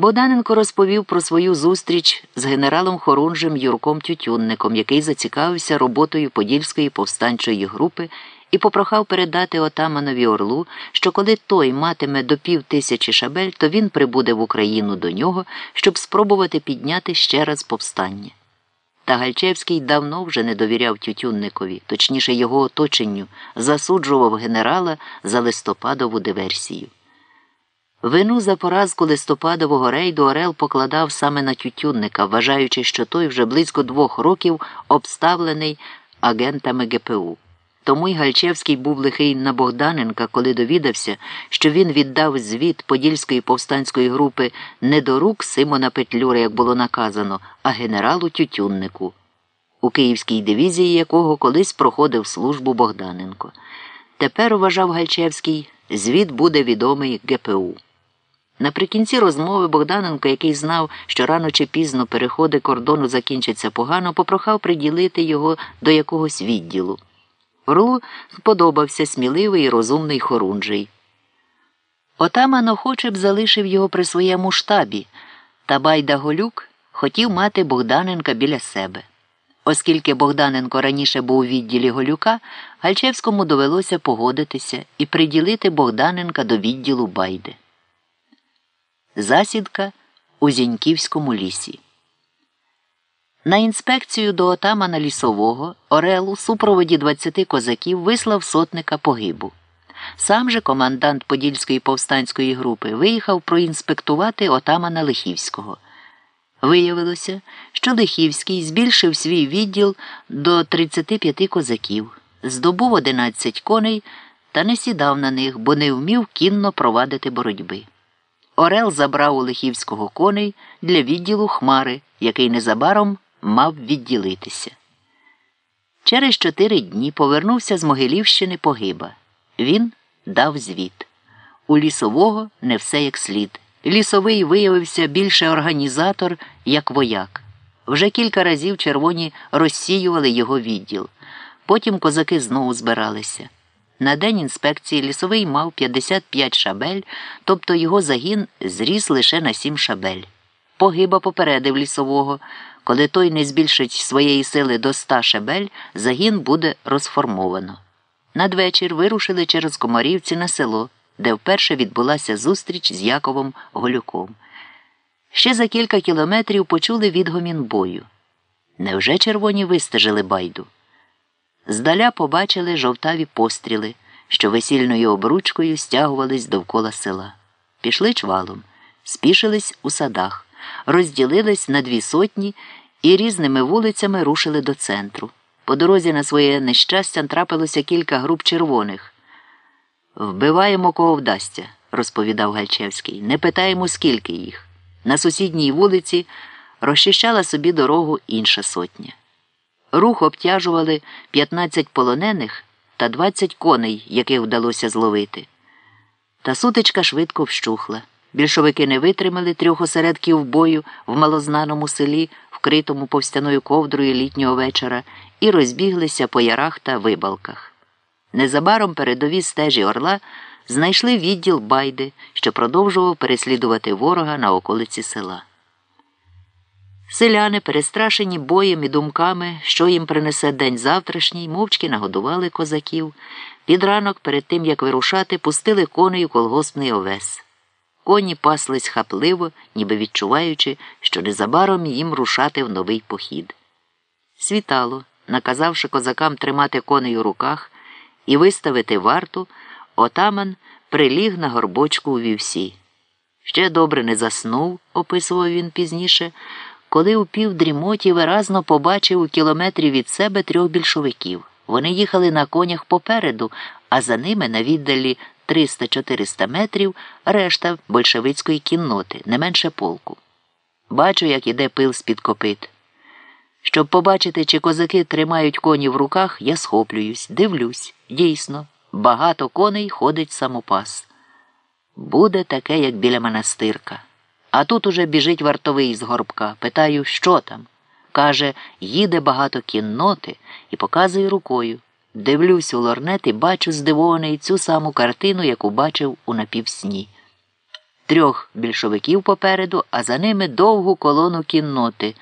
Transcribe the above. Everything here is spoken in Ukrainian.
Богданенко розповів про свою зустріч з генералом Хорунжем Юрком Тютюнником, який зацікавився роботою Подільської повстанчої групи і попрохав передати отаманові Орлу, що коли той матиме до пів тисячі шабель, то він прибуде в Україну до нього, щоб спробувати підняти ще раз повстання. Та Гальчевський давно вже не довіряв Тютюнникові, точніше його оточенню, засуджував генерала за листопадову диверсію. Вину за поразку листопадового рейду Орел покладав саме на Тютюнника, вважаючи, що той вже близько двох років обставлений агентами ГПУ. Тому й Гальчевський був лихий на Богданенка, коли довідався, що він віддав звіт Подільської повстанської групи не до рук Симона Петлюра, як було наказано, а генералу Тютюннику, у Київській дивізії якого колись проходив службу Богданенко. Тепер, вважав Гальчевський, звіт буде відомий ГПУ. Наприкінці розмови Богданенко, який знав, що рано чи пізно переходи кордону закінчаться погано, попрохав приділити його до якогось відділу. Орлу сподобався сміливий і розумний хорунжий. Отаман охоче б залишив його при своєму штабі, та Байда Голюк хотів мати Богданенка біля себе. Оскільки Богданенко раніше був у відділі Голюка, Гальчевському довелося погодитися і приділити Богданенка до відділу Байди. Засідка у Зіньківському лісі. На інспекцію до отамана лісового Орел у супроводі 20 козаків вислав сотника погибу. Сам же командант Подільської повстанської групи виїхав проінспектувати отамана Лихівського. Виявилося, що Лихівський збільшив свій відділ до 35 козаків, здобув 11 коней та не сідав на них, бо не вмів кінно провадити боротьби. Орел забрав у Лихівського коней для відділу Хмари, який незабаром мав відділитися. Через чотири дні повернувся з Могилівщини погиба. Він дав звіт. У лісового не все як слід. Лісовий виявився більше організатор, як вояк. Вже кілька разів червоні розсіювали його відділ. Потім козаки знову збиралися. На день інспекції лісовий мав 55 шабель, тобто його загін зріс лише на 7 шабель. Погиба попередив лісового. Коли той не збільшить своєї сили до 100 шабель, загін буде розформовано. Надвечір вирушили через комарівці на село, де вперше відбулася зустріч з Яковом Голюком. Ще за кілька кілометрів почули відгомін бою. Невже червоні вистежили байду? Здаля побачили жовтаві постріли, що весільною обручкою стягувались довкола села. Пішли чвалом, спішились у садах, розділились на дві сотні і різними вулицями рушили до центру. По дорозі на своє нещастя трапилося кілька груп червоних. Вбиваємо, кого вдасться, розповідав Гальчевський. Не питаємо, скільки їх. На сусідній вулиці розчищала собі дорогу інша сотня. Рух обтяжували 15 полонених та 20 коней, яких вдалося зловити. Та сутичка швидко вщухла. Більшовики не витримали трьох осередків бою в малознаному селі, вкритому повстяною ковдрою літнього вечора, і розбіглися по ярах та вибалках. Незабаром передові стежі орла знайшли відділ байди, що продовжував переслідувати ворога на околиці села. Селяни, перестрашені боєм і думками, що їм принесе день завтрашній, мовчки нагодували козаків. Під ранок, перед тим як вирушати, пустили коней у колгоспний овес. Коні паслись хапливо, ніби відчуваючи, що незабаром їм рушати в новий похід. Світало, наказавши козакам тримати коней у руках і виставити варту, отаман приліг на горбочку у вівсі. Ще добре не заснув, описував він пізніше, коли у півдрімоті виразно побачив у кілометрі від себе трьох більшовиків. Вони їхали на конях попереду, а за ними на віддалі 300-400 метрів решта большевицької кінноти, не менше полку. Бачу, як іде пил з-під копит. Щоб побачити, чи козаки тримають коні в руках, я схоплююсь, дивлюсь. Дійсно, багато коней ходить самопас. Буде таке, як біля монастирка. А тут уже біжить вартовий з горбка. Питаю, що там? Каже, їде багато кінноти і показує рукою. Дивлюсь у лорнет і бачу здивований цю саму картину, яку бачив у напівсні. трьох більшовиків попереду, а за ними довгу колону кінноти.